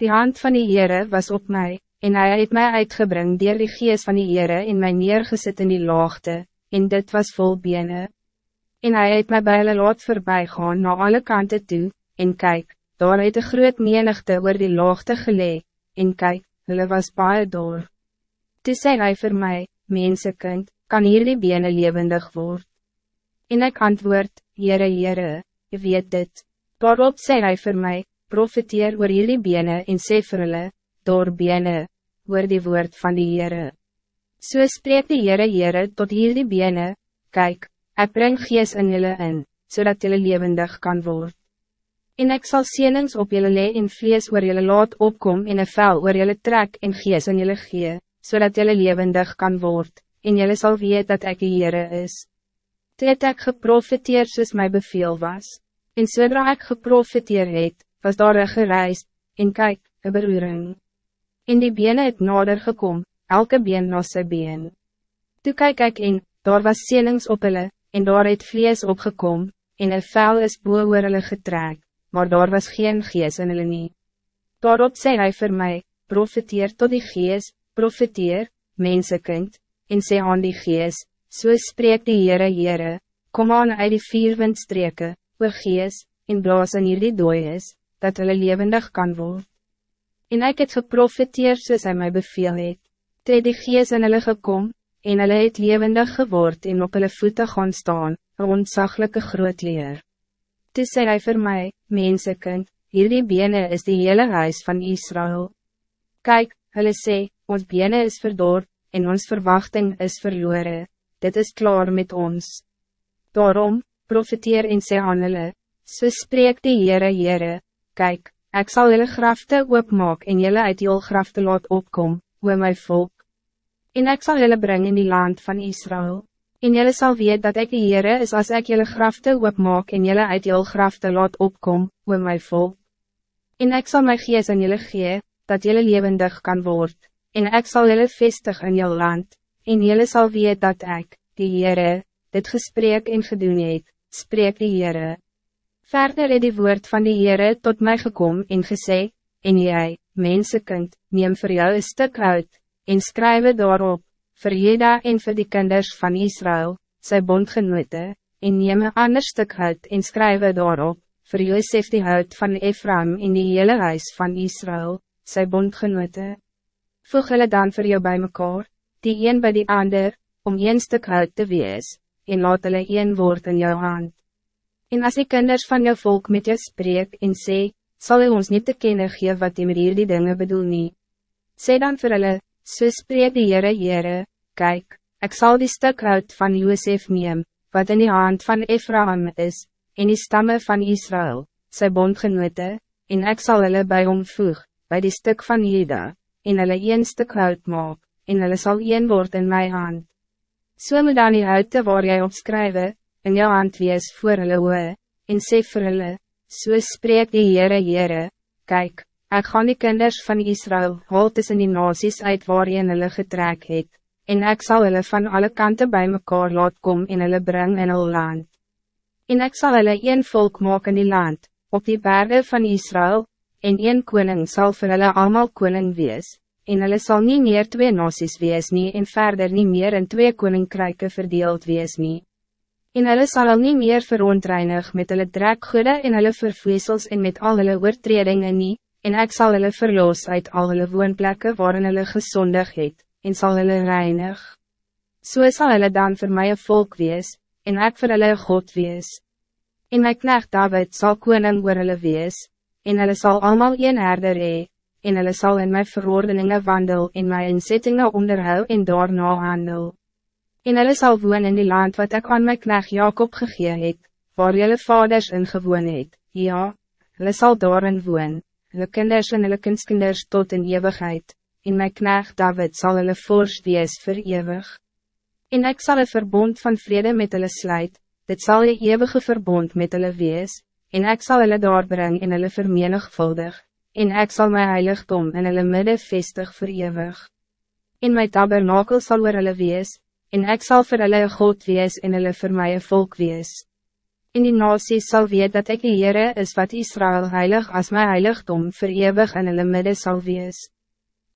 Die hand van die Heere was op mij, en hij het mij uitgebring dier die gees van die Heere in my neergesit in die laagte, en dit was vol bene. En hij het mij bij hulle laat voorbij gaan na alle kanten toe, en kijk, daar het een groot menigte oor die laagte gelee, en kijk, hulle was baie door. Toe sê hy vir my, mensekind, kan hier die bene levendig word? En ik antwoord, Heere, Heere, je weet dit. Daarop sê hy vir my, profiteer oor jullie bene en sê vir hulle, door bene, oor die woord van die Heere. So spreek die Heere Heere tot jullie bene, kijk, ek breng gees in jullie in, zodat jullie levendig kan worden. En ik zal sienings op jullie lee en vlees oor jullie laat opkom en een vel oor jullie trek en gees in jullie gee, zodat jullie levendig kan worden, en jullie zal weet dat ik die Heere is. Toe het ek geprofiteer soos my beveel was, en zodra ik geprofiteer het, was daar een gereis, en kijk, een beroering. En die bene het nader gekom, elke been na sy been. Toe kyk ek en, daar was senings op hulle, en daar het vlees opgekom, en een vel is boe oor hulle getrek, maar daar was geen gees in hulle nie. Daarop sê hy vir my, profiteer tot die gees, profiteer, mensekind, en sê aan die gees, so spreek die Heere Heere, kom aan uit die vier windstreke, oor gees, en blaas in hierdie dooi is, dat hulle levendig kan worden. En ik het geprofiteer soos hy my beveel het. Toe het die gees in hulle gekom, en hulle het levendig geword en op hulle voete gaan staan, een ontzaglijke groot leer. Toe sê hy vir my, mensekind, hierdie bene is die hele huis van Israël. Kijk, hulle sê, ons bene is verdor, en ons verwachting is verloren. dit is klaar met ons. Daarom, profiteer en sê aan hulle, so spreek die Heere Heere, Kijk, ik zal jullie grafte oopmaak en jullie uit die grafte laat opkom, oor my volk. En ik zal jullie brengen in die land van Israël. En jullie zal weten dat ik de Heere is als ik jullie grafte oopmaak en jullie uit die grafte laat opkom, oor my volk. En ik zal my gees aan jullie gee, dat jullie levendig kan worden. En ik zal jullie vestig in jou land. En jullie zal weten dat ik, die Heere, dit gesprek en gedoen het, spreek die Heere. Verder het die woord van die Heere tot mij gekom en gesê, en jy, mensekind, neem voor jou een stuk uit, en skryf daarop, vir Jeda en vir die kinders van Israël, sy bondgenote, en neem een ander stuk uit en skryf daarop, vir Josef die hout van Ephraim in die hele huis van Israël, sy bondgenote. Voeg hulle dan voor jou bij mekaar, die een bij die ander, om een stuk uit te wees, en laat hulle een woord in jou hand. En als ik kinders van jou volk met jou spreek en sê, zal u ons niet te kennen gee wat die met die dingen bedoel nie. Sê dan vir hulle, so spreek die Heere Heere, kyk, ek sal die stuk uit van Josef neem, wat in die hand van Ephraim is, en die stammen van Israël, sy bondgenote, en ek sal hulle by hom voeg, by die stuk van Juda, en hulle een stuk hout maak, en hulle sal een word in my hand. So moet dan die houte waar jy opskrywe, in jou hand wees voor hulle oe, en sê vir hulle, so spreek die Heere Heere, kyk, ek gaan die kinders van Israël haal tussen die nasies uit waarin hulle getrek het, en ek zal hulle van alle kanten bij mekaar laat kom en hulle bring in hulle land. En ek zal hulle een volk maak in die land, op die bergen van Israël, en een koning zal vir hulle allemaal koning wees, en hulle sal nie meer twee nasies wees nie en verder nie meer in twee koninkryke verdeeld wees nie. En hulle sal al nie meer verontreinig met hulle drekgoede en hulle vervoesels en met al hulle oortredinge nie, en ek sal hulle verloos uit al hulle woonplekke waarin hulle gezondig het, en sal hulle reinig. So sal hulle dan voor mij een volk wees, en ek vir hulle God wees. En my knecht David zal koning oor hulle wees, en hulle sal allemaal een herder hee, en hulle sal in my verordeningen wandel en my inzettingen onderhou en daarna handel. En hulle sal woon in die land wat ik aan my knecht Jacob gegee het, waar jylle vaders in gewoon het, ja, hulle sal daarin woon, hulle kinders en hulle kindskinders tot in eeuwigheid, en my knecht David zal hulle voors wees vir eeuwig. En ik zal een verbond van vrede met hulle sluit, dit zal een eeuwige verbond met hulle wees, en ik zal hulle doorbring en hulle vermenigvuldig, en ik zal mijn heiligdom in hulle midden vestig vir eeuwig. In my tabernakel sal oor hulle wees, en ik zal voor hulle God wees en hulle vir my volk wees. In die nasie sal weet dat ik die Heere is wat Israël heilig als mijn heiligdom verewig in hulle midden sal wees.